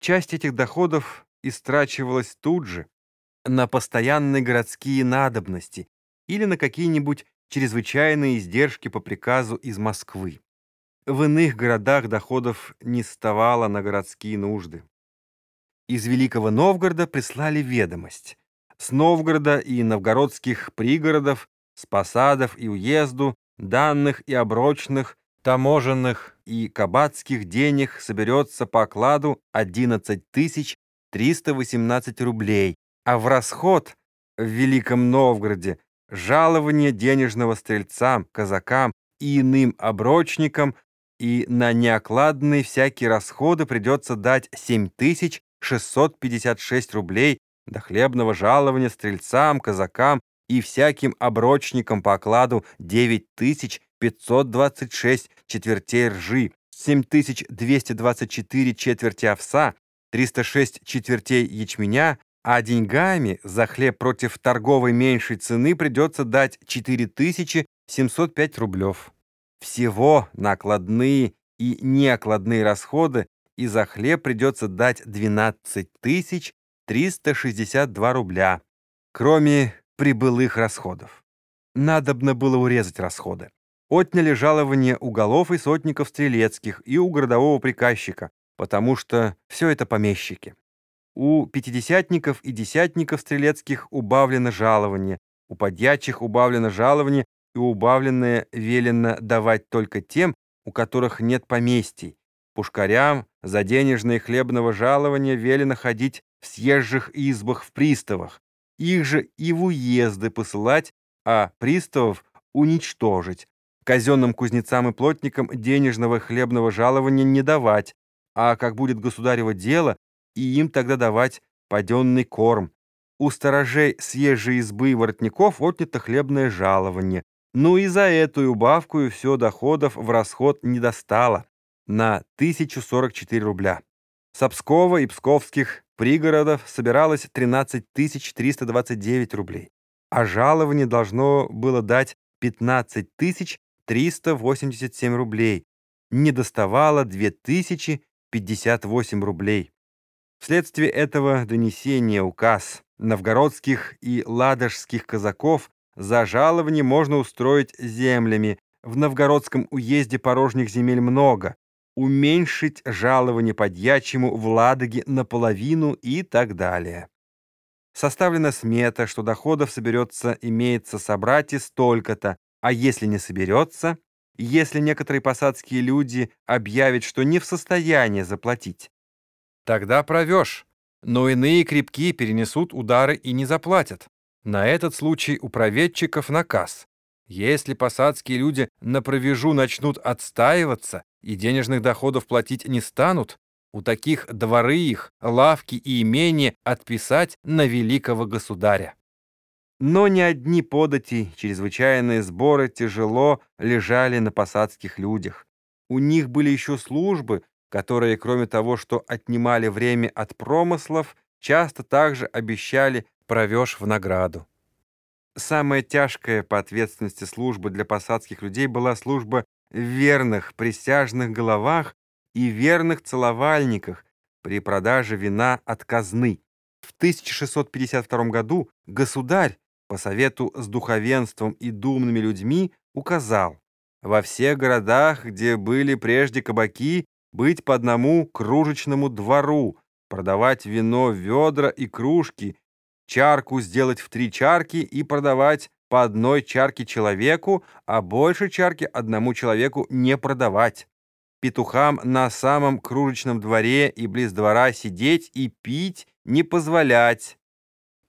Часть этих доходов истрачивалась тут же, на постоянные городские надобности или на какие-нибудь чрезвычайные издержки по приказу из Москвы. В иных городах доходов не ставало на городские нужды. Из Великого Новгорода прислали ведомость. С Новгорода и новгородских пригородов, с посадов и уезду, данных и оброчных, таможенных и кабацких денег соберется по окладу 11 318 рублей, а в расход в Великом Новгороде жалование денежного стрельцам, казакам и иным оброчникам и на неокладные всякие расходы придется дать 7656 рублей до хлебного жалования стрельцам, казакам и всяким оброчникам по окладу 9526 четвертей ржи, 7224 четверти овса, 306 четвертей ячменя, а деньгами за хлеб против торговой меньшей цены придется дать 4705 рублев. Всего накладные и неокладные расходы и за хлеб придется дать 12 362 рубля, кроме прибылых расходов. Надобно было урезать расходы. Отняли жалование у голов и сотников стрелецких и у городового приказчика, потому что все это помещики. У пятидесятников и десятников стрелецких убавлено жалование, у подьячих убавлено жалование и убавленное велено давать только тем, у которых нет поместий. Пушкарям за денежное хлебного жалования велено ходить в съезжих избах в приставах, их же и в уезды посылать, а приставов уничтожить. Казенным кузнецам и плотникам денежного хлебного жалования не давать, а как будет государево дело, и им тогда давать паденный корм. У сторожей съезжей избы и воротников отнято хлебное жалование. Ну и за эту убавку и все доходов в расход не достало на 1044 рубля. С Пскова и псковских пригородов собиралось 13 329 рублей, а жалование должно было дать 15 387 рублей, не доставало 2058 рублей. Вследствие этого донесения указ новгородских и ладожских казаков за жалование можно устроить землями. В новгородском уезде порожних земель много. Уменьшить жалование подьячему в Ладоге наполовину и так далее. Составлена смета, что доходов соберется, имеется собрать и столько-то, а если не соберется, если некоторые посадские люди объявят, что не в состоянии заплатить, Тогда провешь. Но иные крепкие перенесут удары и не заплатят. На этот случай у проведчиков наказ. Если посадские люди на провежу начнут отстаиваться и денежных доходов платить не станут, у таких дворы их, лавки и имения отписать на великого государя. Но ни одни подати, чрезвычайные сборы тяжело лежали на посадских людях. У них были еще службы, которые, кроме того, что отнимали время от промыслов, часто также обещали провеж в награду. Самая тяжкая по ответственности служба для посадских людей была служба в верных присяжных головах и верных целовальниках при продаже вина от казны. В 1652 году государь по совету с духовенством и думными людьми указал, во всех городах, где были прежде кабаки, быть по одному кружечному двору, продавать вино ведра и кружки, чарку сделать в три чарки и продавать по одной чарке человеку, а больше чарки одному человеку не продавать. Петухам на самом кружечном дворе и близ двора сидеть и пить не позволять.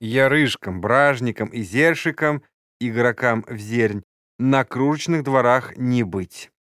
Ярышкам, бражникам и зершикам, игрокам в зернь, на кружечных дворах не быть.